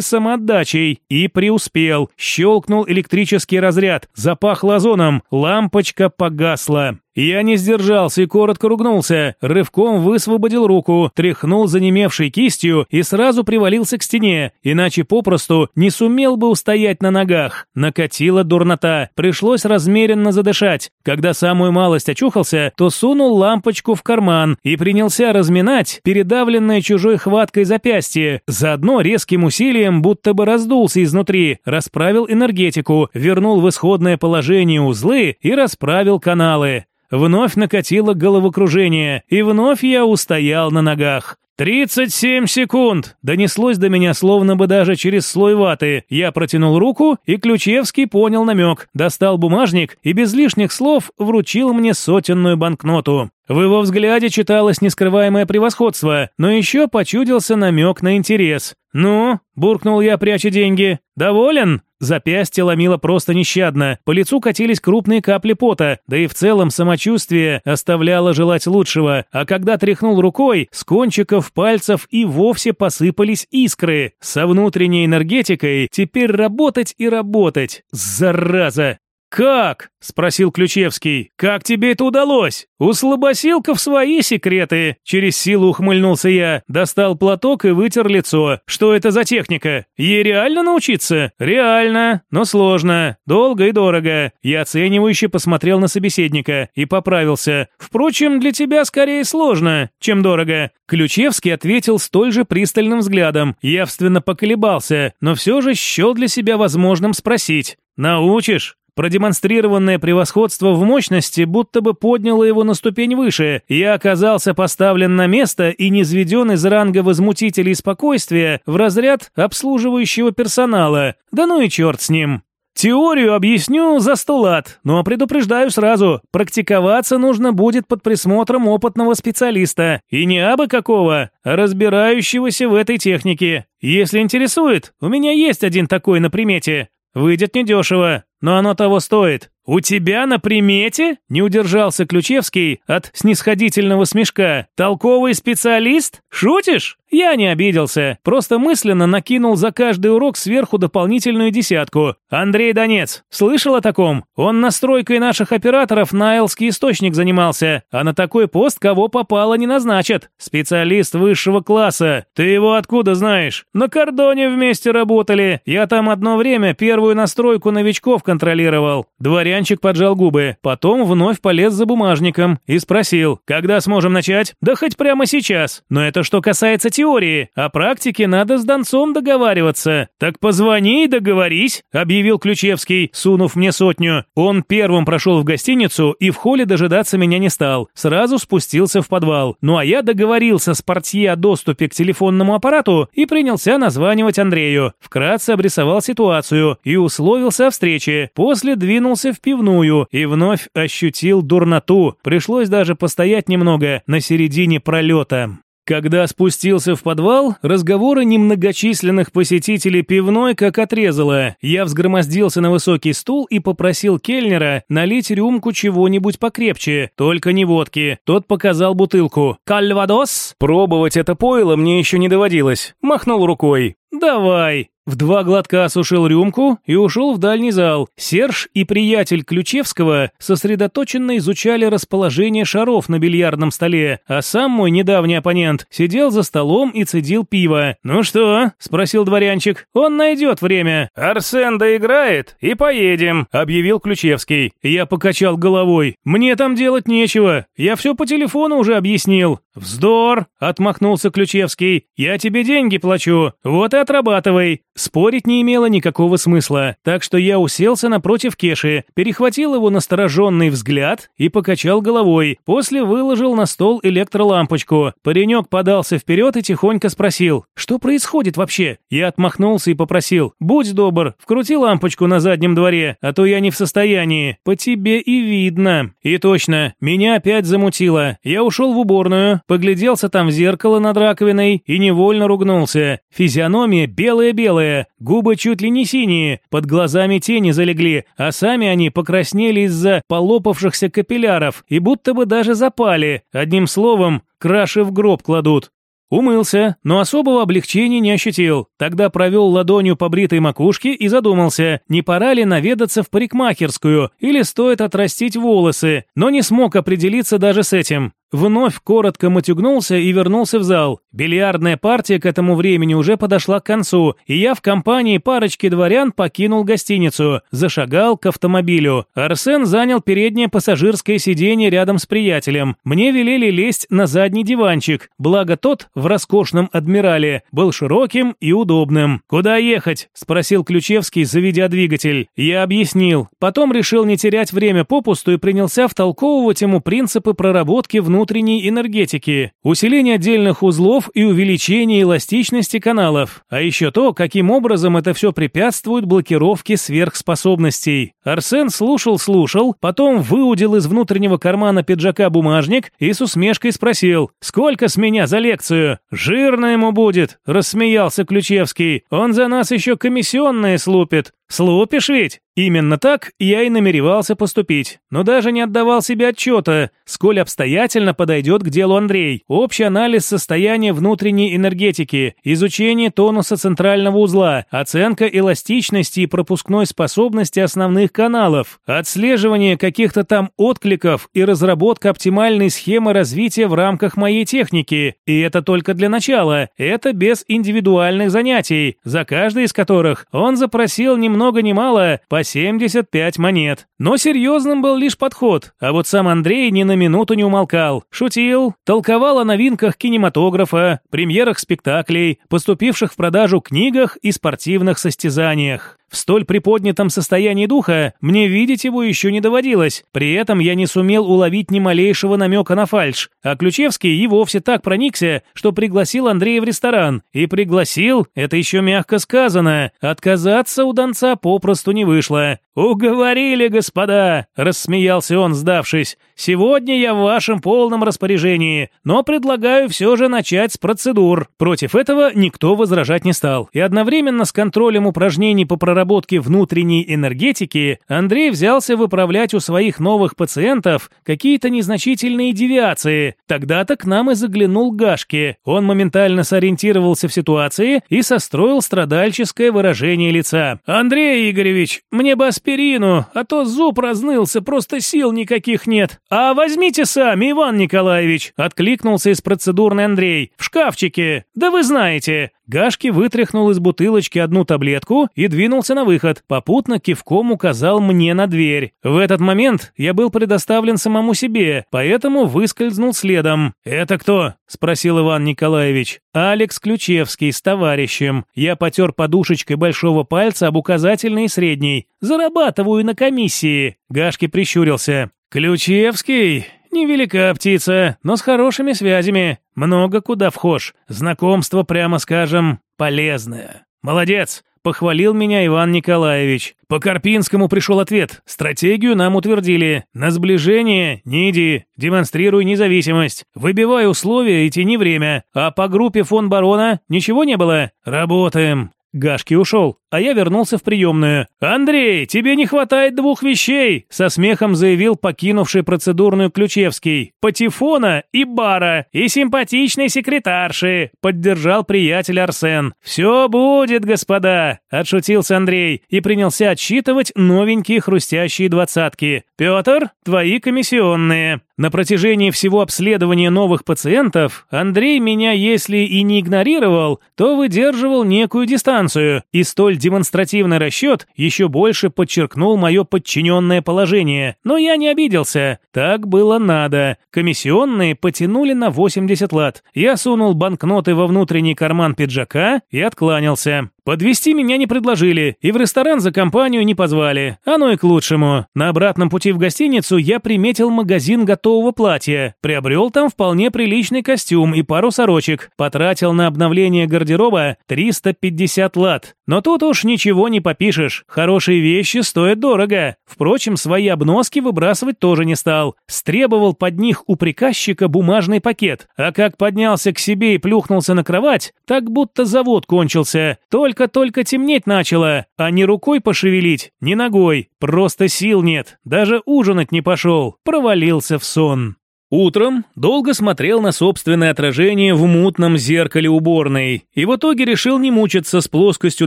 [SPEAKER 1] самоотдачей. И преуспел. Щелкнул электрический разряд, запах лазоном, лампочка погасла. Я не сдержался и коротко ругнулся, рывком высвободил руку, тряхнул занемевшей кистью и сразу привалился к стене, иначе попросту не сумел бы устоять на ногах. Накатила дурнота, пришлось размеренно задышать. Когда самую малость очухался, то сунул лампочку в карман и принялся разминать передавленное чужой хваткой запястье, заодно резким усилием будто бы раздулся изнутри, расправил энергетику, вернул в исходное положение узлы и расправил каналы. Вновь накатило головокружение, и вновь я устоял на ногах. «Тридцать семь секунд!» Донеслось до меня словно бы даже через слой ваты. Я протянул руку, и Ключевский понял намек, достал бумажник и без лишних слов вручил мне сотенную банкноту. В его взгляде читалось нескрываемое превосходство, но еще почудился намек на интерес. «Ну?» – буркнул я, пряча деньги. «Доволен?» Запястье ломило просто нещадно, по лицу катились крупные капли пота, да и в целом самочувствие оставляло желать лучшего, а когда тряхнул рукой, с кончиков пальцев и вовсе посыпались искры. Со внутренней энергетикой теперь работать и работать. Зараза! «Как?» – спросил Ключевский. «Как тебе это удалось? У слабосилков свои секреты!» Через силу ухмыльнулся я, достал платок и вытер лицо. «Что это за техника? Ей реально научиться?» «Реально, но сложно, долго и дорого». Я оценивающе посмотрел на собеседника и поправился. «Впрочем, для тебя скорее сложно, чем дорого». Ключевский ответил столь же пристальным взглядом, явственно поколебался, но все же счел для себя возможным спросить. «Научишь?» Продемонстрированное превосходство в мощности будто бы подняло его на ступень выше. Я оказался поставлен на место и низведен из ранга возмутителей спокойствия в разряд обслуживающего персонала. Да ну и черт с ним. Теорию объясню за сто лат, но предупреждаю сразу, практиковаться нужно будет под присмотром опытного специалиста, и не абы какого, а разбирающегося в этой технике. Если интересует, у меня есть один такой на примете. Выйдет недешево, но оно того стоит. «У тебя на примете?» – не удержался Ключевский от снисходительного смешка. «Толковый специалист? Шутишь?» Я не обиделся, просто мысленно накинул за каждый урок сверху дополнительную десятку. Андрей Донец, слышал о таком? Он настройкой наших операторов на Элский источник занимался, а на такой пост кого попало не назначат. Специалист высшего класса. Ты его откуда знаешь? На кордоне вместе работали. Я там одно время первую настройку новичков контролировал. Дворянчик поджал губы, потом вновь полез за бумажником и спросил, когда сможем начать? Да хоть прямо сейчас. Но это что касается теории, а практике надо с Донцом договариваться. Так позвони и договорись, объявил Ключевский, сунув мне сотню. Он первым прошел в гостиницу и в холле дожидаться меня не стал. Сразу спустился в подвал. Ну а я договорился с портье о доступе к телефонному аппарату и принялся названивать Андрею. Вкратце обрисовал ситуацию и условился о встрече. После двинулся в пивную и вновь ощутил дурноту. Пришлось даже постоять немного на середине пролета. Когда спустился в подвал, разговоры немногочисленных посетителей пивной как отрезало. Я взгромоздился на высокий стул и попросил кельнера налить рюмку чего-нибудь покрепче, только не водки. Тот показал бутылку. «Кальвадос?» Пробовать это пойло мне еще не доводилось. Махнул рукой. «Давай». В два глотка осушил рюмку и ушел в дальний зал. Серж и приятель Ключевского сосредоточенно изучали расположение шаров на бильярдном столе, а сам мой недавний оппонент сидел за столом и цедил пиво. «Ну что?» – спросил дворянчик. «Он найдет время». «Арсен доиграет и поедем», – объявил Ключевский. Я покачал головой. «Мне там делать нечего. Я все по телефону уже объяснил». «Вздор!» – отмахнулся Ключевский. «Я тебе деньги плачу, вот и отрабатывай». Спорить не имело никакого смысла, так что я уселся напротив Кеши, перехватил его настороженный взгляд и покачал головой. После выложил на стол электролампочку. Паренек подался вперед и тихонько спросил, что происходит вообще? Я отмахнулся и попросил, будь добр, вкрути лампочку на заднем дворе, а то я не в состоянии. По тебе и видно. И точно, меня опять замутило. Я ушел в уборную, погляделся там в зеркало над раковиной и невольно ругнулся. Физиономия белая-белая, губы чуть ли не синие, под глазами тени залегли, а сами они покраснели из-за полопавшихся капилляров и будто бы даже запали. Одним словом, краши в гроб кладут. Умылся, но особого облегчения не ощутил. Тогда провел ладонью по бритой макушке и задумался, не пора ли наведаться в парикмахерскую или стоит отрастить волосы, но не смог определиться даже с этим. Вновь коротко матюгнулся и вернулся в зал. Бильярдная партия к этому времени уже подошла к концу, и я в компании парочки дворян покинул гостиницу, зашагал к автомобилю. Арсен занял переднее пассажирское сиденье рядом с приятелем. Мне велели лезть на задний диванчик, благо тот в роскошном адмирале был широким и удобным. «Куда ехать?» – спросил Ключевский, заведя двигатель. Я объяснил. Потом решил не терять время попусту и принялся втолковывать ему принципы проработки внутреннего внутренней энергетики, усиление отдельных узлов и увеличение эластичности каналов, а еще то, каким образом это все препятствует блокировке сверхспособностей. Арсен слушал-слушал, потом выудил из внутреннего кармана пиджака бумажник и с усмешкой спросил, «Сколько с меня за лекцию?» «Жирно ему будет», — рассмеялся Ключевский. «Он за нас еще комиссионные слупит». «Слупишь ведь?» Именно так я и намеревался поступить, но даже не отдавал себе отчета, сколь обстоятельно подойдет к делу Андрей. Общий анализ состояния внутренней энергетики, изучение тонуса центрального узла, оценка эластичности и пропускной способности основных каналов, отслеживание каких-то там откликов и разработка оптимальной схемы развития в рамках моей техники. И это только для начала. Это без индивидуальных занятий, за каждый из которых он запросил ни много ни мало по 75 монет. Но серьезным был лишь подход, а вот сам Андрей ни на минуту не умолкал. Шутил, толковал о новинках кинематографа, премьерах спектаклей, поступивших в продажу книгах и спортивных состязаниях. В столь приподнятом состоянии духа мне видеть его еще не доводилось. При этом я не сумел уловить ни малейшего намека на фальшь. А Ключевский и вовсе так проникся, что пригласил Андрея в ресторан. И пригласил, это еще мягко сказано. Отказаться у Донца попросту не вышло. «Уговорили, господа!» – рассмеялся он, сдавшись. «Сегодня я в вашем полном распоряжении, но предлагаю все же начать с процедур». Против этого никто возражать не стал. И одновременно с контролем упражнений по проработке внутренней энергетики Андрей взялся выправлять у своих новых пациентов какие-то незначительные девиации. Тогда-то к нам и заглянул Гашки. Он моментально сориентировался в ситуации и состроил страдальческое выражение лица. «Андрей Игоревич, мне бы аспирин аспирину, а то зуб разнылся, просто сил никаких нет. А возьмите сами, Иван Николаевич, откликнулся из процедурной Андрей. В шкафчике. Да вы знаете. Гашки вытряхнул из бутылочки одну таблетку и двинулся на выход, попутно кивком указал мне на дверь. В этот момент я был предоставлен самому себе, поэтому выскользнул следом. «Это кто?» – спросил Иван Николаевич. «Алекс Ключевский с товарищем. Я потер подушечкой большого пальца об указательный и средний. Зарабатываю на комиссии». Гашки прищурился. «Ключевский? Невелика птица, но с хорошими связями. Много куда вхож. Знакомство, прямо скажем, полезное. Молодец!» Похвалил меня Иван Николаевич. По Карпинскому пришел ответ. Стратегию нам утвердили. На сближение не иди. Демонстрируй независимость. Выбивай условия и тяни время. А по группе фон барона ничего не было? Работаем. Гашки ушел, а я вернулся в приемную. «Андрей, тебе не хватает двух вещей!» Со смехом заявил покинувший процедурную Ключевский. «Патефона и бара, и симпатичной секретарши!» Поддержал приятель Арсен. «Все будет, господа!» Отшутился Андрей и принялся отсчитывать новенькие хрустящие двадцатки. «Петр, твои комиссионные!» На протяжении всего обследования новых пациентов Андрей меня, если и не игнорировал, то выдерживал некую дистанцию, и столь демонстративный расчет еще больше подчеркнул мое подчиненное положение. Но я не обиделся. Так было надо. Комиссионные потянули на 80 лат. Я сунул банкноты во внутренний карман пиджака и откланялся. Подвести меня не предложили, и в ресторан за компанию не позвали. Оно и к лучшему. На обратном пути в гостиницу я приметил магазин готового платья. Приобрел там вполне приличный костюм и пару сорочек. Потратил на обновление гардероба 350 лат. Но тут уж ничего не попишешь. Хорошие вещи стоят дорого. Впрочем, свои обноски выбрасывать тоже не стал. Стребовал под них у приказчика бумажный пакет. А как поднялся к себе и плюхнулся на кровать, так будто завод кончился. Только только-только темнеть начало, а ни рукой пошевелить, ни ногой. Просто сил нет, даже ужинать не пошел. Провалился в сон. Утром долго смотрел на собственное отражение в мутном зеркале уборной и в итоге решил не мучиться с плоскостью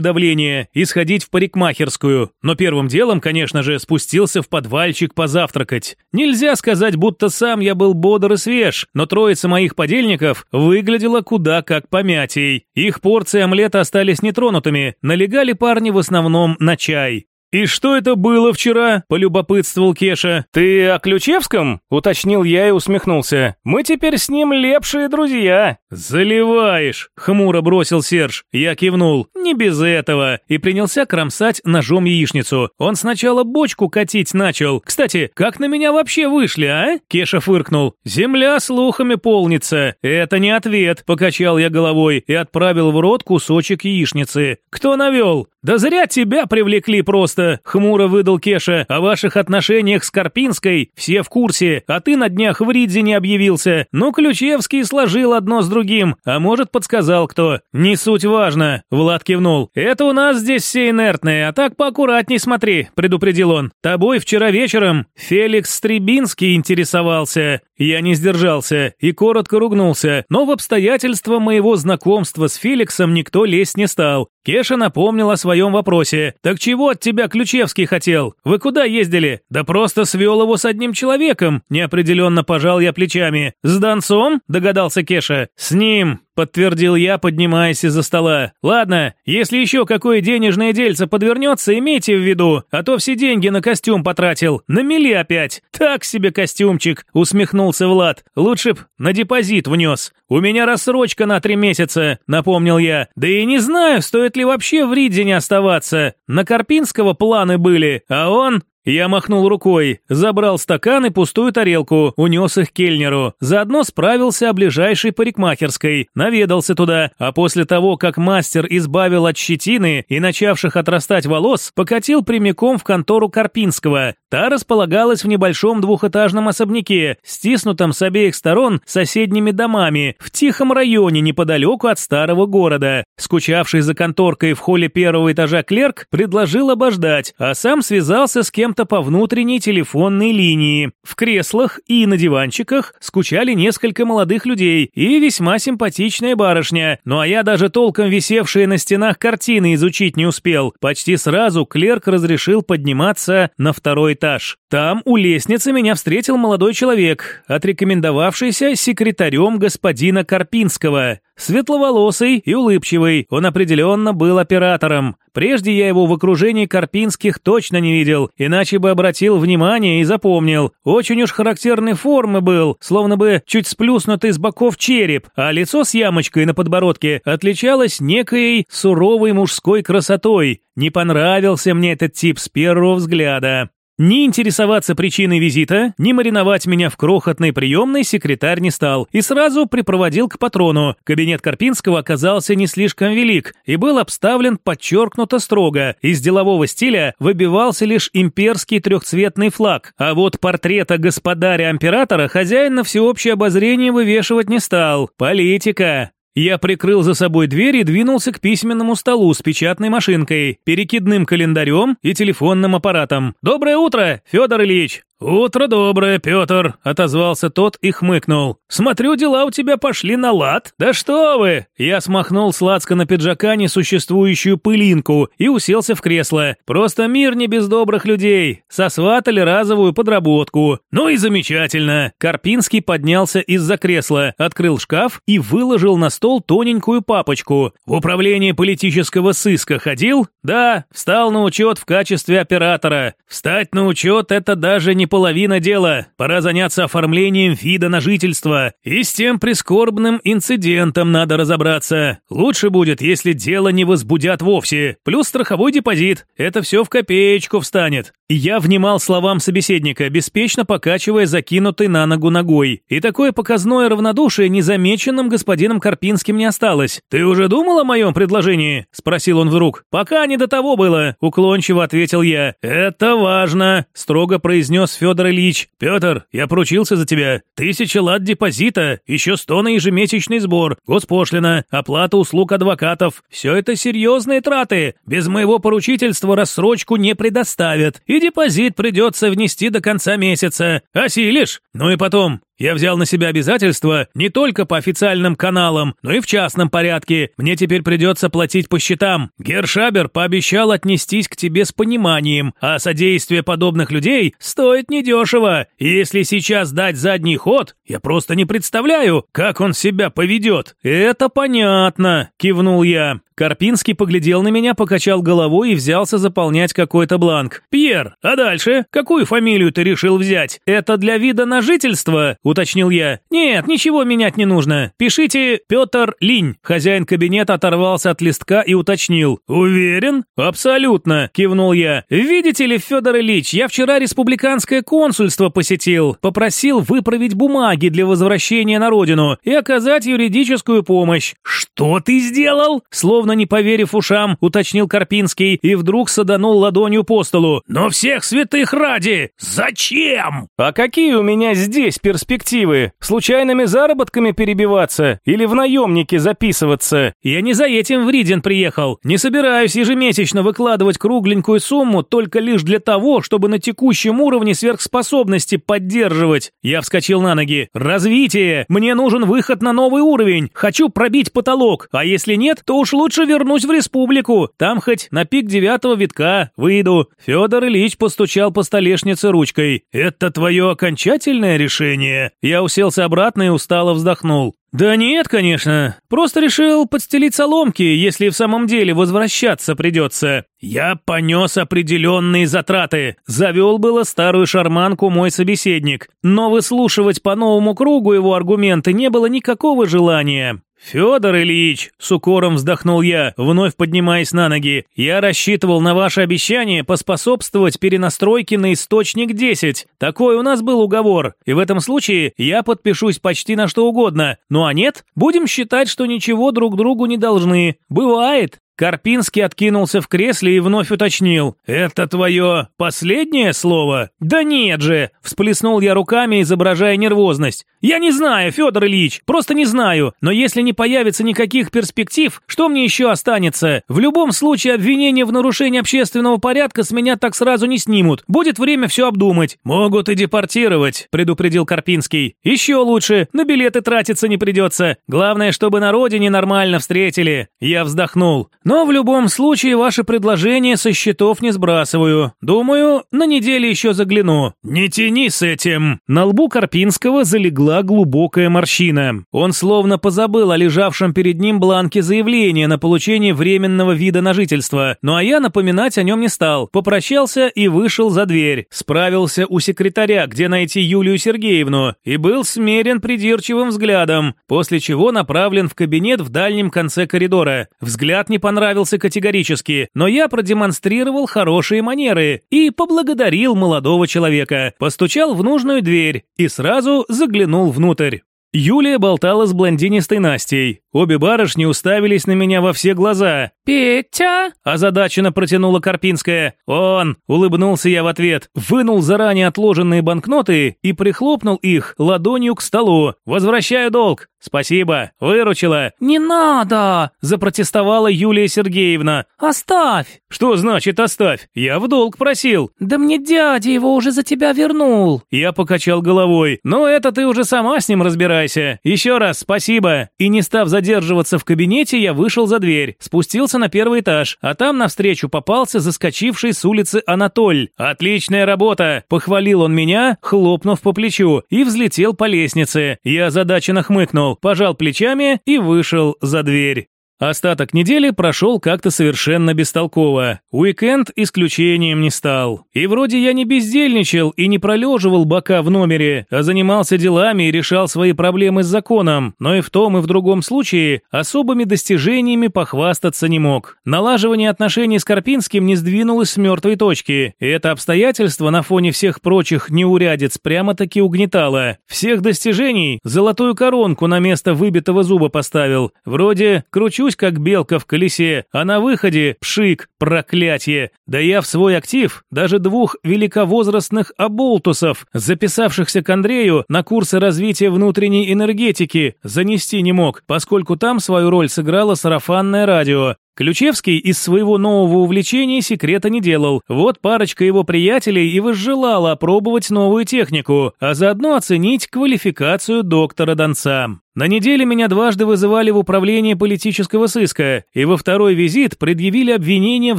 [SPEAKER 1] давления и сходить в парикмахерскую. Но первым делом, конечно же, спустился в подвальчик позавтракать. Нельзя сказать, будто сам я был бодр и свеж, но троица моих подельников выглядела куда как помятей. Их порции омлета остались нетронутыми, налегали парни в основном на чай. «И что это было вчера?» – полюбопытствовал Кеша. «Ты о Ключевском?» – уточнил я и усмехнулся. «Мы теперь с ним лепшие друзья». «Заливаешь!» – хмуро бросил Серж. Я кивнул. «Не без этого». И принялся кромсать ножом яичницу. Он сначала бочку катить начал. «Кстати, как на меня вообще вышли, а?» Кеша фыркнул. «Земля слухами полнится». «Это не ответ», – покачал я головой и отправил в рот кусочек яичницы. «Кто навел?» «Да зря тебя привлекли просто», — хмуро выдал Кеша. «О ваших отношениях с Карпинской все в курсе, а ты на днях в Ридзе не объявился. Ну, Ключевский сложил одно с другим, а может, подсказал кто. Не суть важно», — Влад кивнул. «Это у нас здесь все инертные, а так поаккуратней смотри», — предупредил он. «Тобой вчера вечером Феликс Стребинский интересовался». Я не сдержался и коротко ругнулся, но в обстоятельства моего знакомства с Феликсом никто лезть не стал. Кеша напомнил о своем вопросе. «Так чего от тебя Ключевский хотел? Вы куда ездили?» «Да просто свел его с одним человеком», – неопределенно пожал я плечами. «С Донцом?» – догадался Кеша. «С ним», подтвердил я, поднимаясь из-за стола. «Ладно, если еще какое денежное дельце подвернется, имейте в виду, а то все деньги на костюм потратил. На мели опять. Так себе костюмчик», — усмехнулся Влад. «Лучше б на депозит внес. У меня рассрочка на три месяца», — напомнил я. «Да и не знаю, стоит ли вообще в Ридзине оставаться. На Карпинского планы были, а он...» Я махнул рукой, забрал стакан и пустую тарелку, унес их кельнеру. Заодно справился о ближайшей парикмахерской, наведался туда, а после того, как мастер избавил от щетины и начавших отрастать волос, покатил прямиком в контору Карпинского. Та располагалась в небольшом двухэтажном особняке, стиснутом с обеих сторон соседними домами, в тихом районе неподалеку от старого города. Скучавший за конторкой в холле первого этажа клерк предложил обождать, а сам связался с кем кем-то по внутренней телефонной линии. В креслах и на диванчиках скучали несколько молодых людей и весьма симпатичная барышня. Ну а я даже толком висевшие на стенах картины изучить не успел. Почти сразу клерк разрешил подниматься на второй этаж. Там у лестницы меня встретил молодой человек, отрекомендовавшийся секретарем господина Карпинского. Светловолосый и улыбчивый, он определенно был оператором. Прежде я его в окружении Карпинских точно не видел, иначе бы обратил внимание и запомнил. Очень уж характерной формы был, словно бы чуть сплюснутый с боков череп, а лицо с ямочкой на подбородке отличалось некой суровой мужской красотой. Не понравился мне этот тип с первого взгляда. Ни интересоваться причиной визита, ни мариновать меня в крохотной приемной секретарь не стал и сразу припроводил к патрону. Кабинет Карпинского оказался не слишком велик и был обставлен подчеркнуто строго. Из делового стиля выбивался лишь имперский трехцветный флаг, а вот портрета господаря-императора хозяин на всеобщее обозрение вывешивать не стал. Политика. Я прикрыл за собой дверь и двинулся к письменному столу с печатной машинкой, перекидным календарем и телефонным аппаратом. «Доброе утро, Федор Ильич!» «Утро доброе, Петр», — отозвался тот и хмыкнул. «Смотрю, дела у тебя пошли на лад». «Да что вы!» Я смахнул с на пиджака несуществующую пылинку и уселся в кресло. «Просто мир не без добрых людей. Сосватали разовую подработку». «Ну и замечательно». Карпинский поднялся из-за кресла, открыл шкаф и выложил на стол тоненькую папочку. «В управление политического сыска ходил?» «Да, встал на учет в качестве оператора. Встать на учет — это даже не половина дела. Пора заняться оформлением вида на жительство. И с тем прискорбным инцидентом надо разобраться. Лучше будет, если дело не возбудят вовсе. Плюс страховой депозит. Это все в копеечку встанет. Я внимал словам собеседника, беспечно покачивая закинутой на ногу ногой. И такое показное равнодушие незамеченным господином Карпинским не осталось. «Ты уже думал о моем предложении?» – спросил он вдруг. «Пока не до того было», – уклончиво ответил я. «Это важно», – строго произнес Федор Ильич. «Петр, я поручился за тебя. Тысяча лат депозита, еще сто на ежемесячный сбор, госпошлина, оплата услуг адвокатов. Все это серьезные траты. Без моего поручительства рассрочку не предоставят и депозит придется внести до конца месяца. Осилишь? Ну и потом, я взял на себя обязательства не только по официальным каналам, но и в частном порядке. Мне теперь придется платить по счетам. Гершабер пообещал отнестись к тебе с пониманием, а содействие подобных людей стоит недешево. И если сейчас дать задний ход, я просто не представляю, как он себя поведет. Это понятно, кивнул я. Карпинский поглядел на меня, покачал головой и взялся заполнять какой-то бланк. «Пьер, а дальше? Какую фамилию ты решил взять? Это для вида на жительство?» – уточнил я. «Нет, ничего менять не нужно. Пишите Петр Линь». Хозяин кабинета оторвался от листка и уточнил. «Уверен?» «Абсолютно», – кивнул я. «Видите ли, Федор Ильич, я вчера республиканское консульство посетил. Попросил выправить бумаги для возвращения на родину и оказать юридическую помощь». «Что ты сделал?» Словно словно не поверив ушам, уточнил Карпинский и вдруг саданул ладонью по столу. «Но всех святых ради! Зачем?» «А какие у меня здесь перспективы? Случайными заработками перебиваться или в наемники записываться? Я не за этим в Риден приехал. Не собираюсь ежемесячно выкладывать кругленькую сумму только лишь для того, чтобы на текущем уровне сверхспособности поддерживать». Я вскочил на ноги. «Развитие! Мне нужен выход на новый уровень. Хочу пробить потолок. А если нет, то уж лучше лучше вернусь в республику. Там хоть на пик девятого витка выйду». Федор Ильич постучал по столешнице ручкой. «Это твое окончательное решение?» Я уселся обратно и устало вздохнул. «Да нет, конечно. Просто решил подстелить соломки, если в самом деле возвращаться придется. Я понес определенные затраты. Завел было старую шарманку мой собеседник. Но выслушивать по новому кругу его аргументы не было никакого желания. «Федор Ильич!» – с укором вздохнул я, вновь поднимаясь на ноги. «Я рассчитывал на ваше обещание поспособствовать перенастройке на источник 10. Такой у нас был уговор, и в этом случае я подпишусь почти на что угодно. Ну а нет, будем считать, что ничего друг другу не должны. Бывает!» Карпинский откинулся в кресле и вновь уточнил. «Это твое последнее слово?» «Да нет же!» – всплеснул я руками, изображая нервозность. «Я не знаю, Федор Ильич, просто не знаю. Но если не появится никаких перспектив, что мне еще останется? В любом случае обвинение в нарушении общественного порядка с меня так сразу не снимут. Будет время все обдумать. Могут и депортировать», – предупредил Карпинский. «Еще лучше, на билеты тратиться не придется. Главное, чтобы на родине нормально встретили». Я вздохнул. Но в любом случае ваше предложение со счетов не сбрасываю. Думаю, на неделе еще загляну. Не тяни с этим. На лбу Карпинского залегла глубокая морщина. Он словно позабыл о лежавшем перед ним бланке заявления на получение временного вида на жительство. Ну а я напоминать о нем не стал. Попрощался и вышел за дверь. Справился у секретаря, где найти Юлию Сергеевну, и был смерен придирчивым взглядом, после чего направлен в кабинет в дальнем конце коридора. Взгляд не понравился понравился категорически, но я продемонстрировал хорошие манеры и поблагодарил молодого человека, постучал в нужную дверь и сразу заглянул внутрь. Юлия болтала с блондинистой Настей. Обе барышни уставились на меня во все глаза. «Петя?» – озадаченно протянула Карпинская. «Он!» – улыбнулся я в ответ. Вынул заранее отложенные банкноты и прихлопнул их ладонью к столу. «Возвращаю долг!» «Спасибо, выручила». «Не надо!» – запротестовала Юлия Сергеевна. «Оставь!» «Что значит оставь? Я в долг просил». «Да мне дядя его уже за тебя вернул». Я покачал головой. «Ну, это ты уже сама с ним разбирайся. Еще раз спасибо». И не став задерживаться в кабинете, я вышел за дверь, спустился на первый этаж, а там навстречу попался заскочивший с улицы Анатоль. «Отличная работа!» – похвалил он меня, хлопнув по плечу, и взлетел по лестнице. Я озадаченно хмыкнул пожал плечами и вышел за дверь. Остаток недели прошел как-то совершенно бестолково. Уикенд исключением не стал. И вроде я не бездельничал и не пролеживал бока в номере, а занимался делами и решал свои проблемы с законом, но и в том и в другом случае особыми достижениями похвастаться не мог. Налаживание отношений с Карпинским не сдвинулось с мертвой точки, и это обстоятельство на фоне всех прочих неурядиц прямо-таки угнетало. Всех достижений золотую коронку на место выбитого зуба поставил. Вроде кручу кручусь, как белка в колесе, а на выходе – пшик, проклятие. Да я в свой актив даже двух великовозрастных оболтусов, записавшихся к Андрею на курсы развития внутренней энергетики, занести не мог, поскольку там свою роль сыграло сарафанное радио. Ключевский из своего нового увлечения секрета не делал. Вот парочка его приятелей и возжелала опробовать новую технику, а заодно оценить квалификацию доктора Донца. На неделе меня дважды вызывали в управление политического сыска, и во второй визит предъявили обвинение в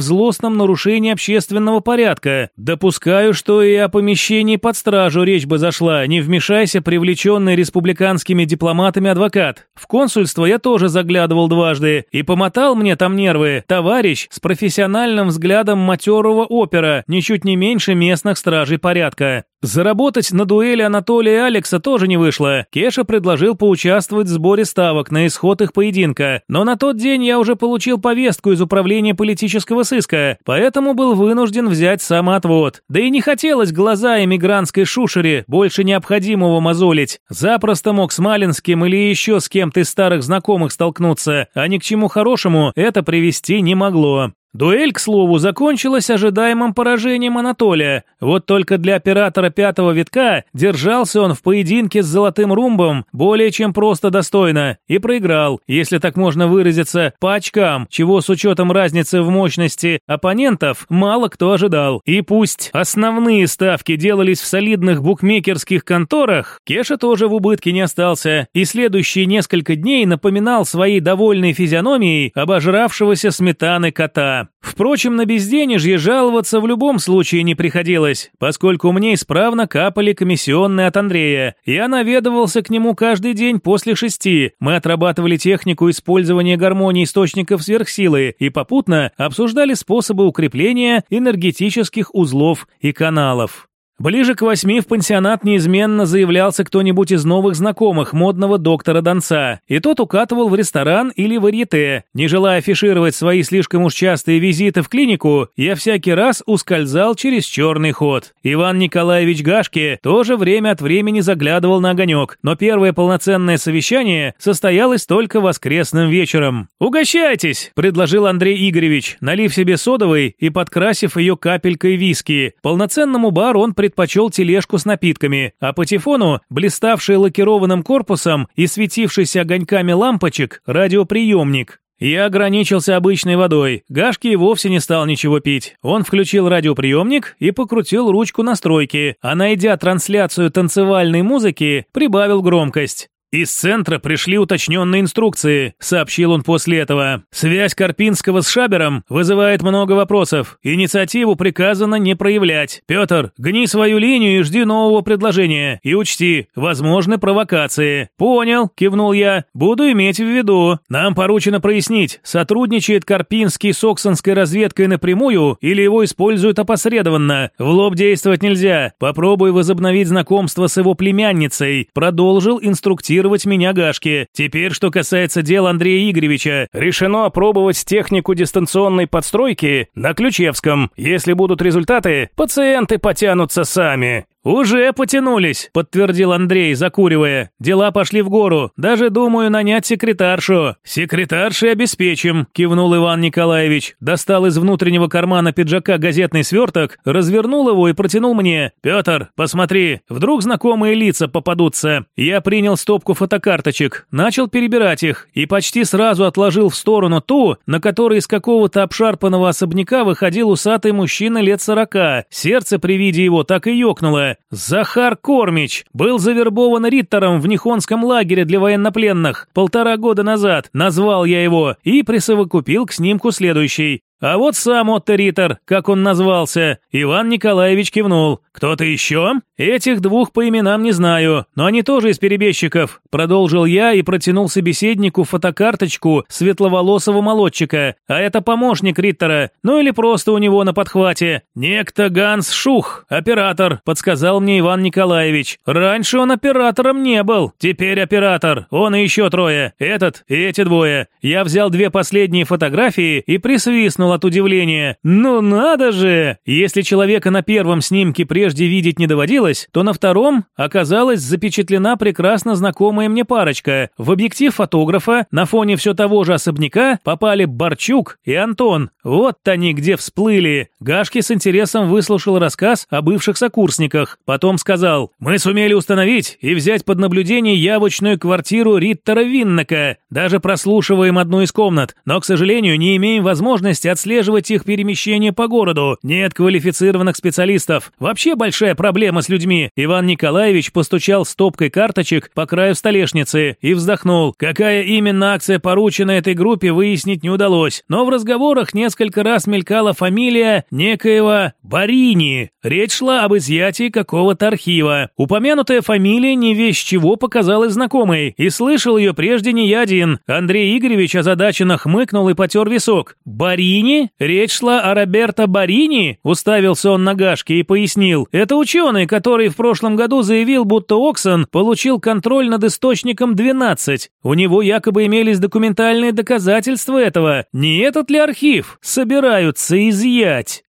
[SPEAKER 1] злостном нарушении общественного порядка. Допускаю, что и о помещении под стражу речь бы зашла, не вмешайся привлеченный республиканскими дипломатами адвокат. В консульство я тоже заглядывал дважды, и помотал мне там нервы товарищ с профессиональным взглядом матерого опера, ничуть не меньше местных стражей порядка. Заработать на дуэли Анатолия и Алекса тоже не вышло. Кеша предложил поучаствовать в сборе ставок на исход их поединка, но на тот день я уже получил повестку из управления политического сыска, поэтому был вынужден взять самоотвод. Да и не хотелось глаза эмигрантской шушере больше необходимого мозолить. Запросто мог с Малинским или еще с кем-то из старых знакомых столкнуться, а ни к чему хорошему это привести не могло. Дуэль, к слову, закончилась ожидаемым поражением Анатолия. Вот только для оператора пятого витка держался он в поединке с Золотым Румбом более чем просто достойно и проиграл, если так можно выразиться, по очкам, чего с учетом разницы в мощности оппонентов мало кто ожидал. И пусть основные ставки делались в солидных букмекерских конторах, Кеша тоже в убытке не остался и следующие несколько дней напоминал своей довольной физиономией обожравшегося сметаны кота. Впрочем, на безденежье жаловаться в любом случае не приходилось, поскольку мне исправно капали комиссионные от Андрея. Я наведывался к нему каждый день после шести. Мы отрабатывали технику использования гармонии источников сверхсилы и попутно обсуждали способы укрепления энергетических узлов и каналов. Ближе к восьми в пансионат неизменно заявлялся кто-нибудь из новых знакомых модного доктора Донца, и тот укатывал в ресторан или варьете. Не желая афишировать свои слишком уж частые визиты в клинику, я всякий раз ускользал через черный ход. Иван Николаевич Гашки тоже время от времени заглядывал на огонек, но первое полноценное совещание состоялось только воскресным вечером. «Угощайтесь!» – предложил Андрей Игоревич, налив себе содовой и подкрасив ее капелькой виски. Полноценному бару он предпочел тележку с напитками, а патефону, блиставший лакированным корпусом и светившийся огоньками лампочек, радиоприемник. Я ограничился обычной водой. Гашки и вовсе не стал ничего пить. Он включил радиоприемник и покрутил ручку настройки, а найдя трансляцию танцевальной музыки, прибавил громкость. «Из центра пришли уточненные инструкции», — сообщил он после этого. «Связь Карпинского с Шабером вызывает много вопросов. Инициативу приказано не проявлять. Петр, гни свою линию и жди нового предложения. И учти, возможны провокации». «Понял», — кивнул я. «Буду иметь в виду. Нам поручено прояснить, сотрудничает Карпинский с Оксонской разведкой напрямую или его используют опосредованно. В лоб действовать нельзя. Попробуй возобновить знакомство с его племянницей», — продолжил инструктив консультировать меня Гашки. Теперь, что касается дел Андрея Игоревича, решено опробовать технику дистанционной подстройки на Ключевском. Если будут результаты, пациенты потянутся сами. «Уже потянулись», — подтвердил Андрей, закуривая. «Дела пошли в гору. Даже думаю нанять секретаршу». «Секретарши обеспечим», — кивнул Иван Николаевич. Достал из внутреннего кармана пиджака газетный сверток, развернул его и протянул мне. «Петр, посмотри, вдруг знакомые лица попадутся». Я принял стопку фотокарточек, начал перебирать их и почти сразу отложил в сторону ту, на которой из какого-то обшарпанного особняка выходил усатый мужчина лет сорока. Сердце при виде его так и ёкнуло. Захар Кормич был завербован Риттером в Нихонском лагере для военнопленных полтора года назад, назвал я его и присовокупил к снимку следующий. А вот сам Отто Риттер, как он назвался, Иван Николаевич кивнул. Кто-то еще? Этих двух по именам не знаю, но они тоже из перебежчиков. Продолжил я и протянул собеседнику фотокарточку светловолосого молодчика. А это помощник Риттера, ну или просто у него на подхвате. Некто Ганс Шух, оператор, подсказал мне Иван Николаевич. Раньше он оператором не был, теперь оператор. Он и еще трое. Этот и эти двое. Я взял две последние фотографии и присвистнул вскрикнул от удивления. «Ну надо же!» Если человека на первом снимке прежде видеть не доводилось, то на втором оказалась запечатлена прекрасно знакомая мне парочка. В объектив фотографа на фоне все того же особняка попали Борчук и Антон. Вот они где всплыли. Гашки с интересом выслушал рассказ о бывших сокурсниках. Потом сказал, «Мы сумели установить и взять под наблюдение явочную квартиру Риттера Виннека. Даже прослушиваем одну из комнат, но, к сожалению, не имеем возможности отслеживать их перемещение по городу. Нет квалифицированных специалистов. Вообще большая проблема с людьми. Иван Николаевич постучал стопкой карточек по краю столешницы и вздохнул. Какая именно акция поручена этой группе, выяснить не удалось. Но в разговорах несколько раз мелькала фамилия некоего Барини. Речь шла об изъятии какого-то архива. Упомянутая фамилия не вещь чего показалась знакомой, и слышал ее прежде не я один. Андрей Игоревич озадаченно хмыкнул и потер висок. Барини Барини? Речь шла о Роберто Барини?» Уставился он на Гашки и пояснил. «Это ученый, который в прошлом году заявил, будто Оксон получил контроль над источником 12. У него якобы имелись документальные доказательства этого. Не этот ли архив собираются изъять?»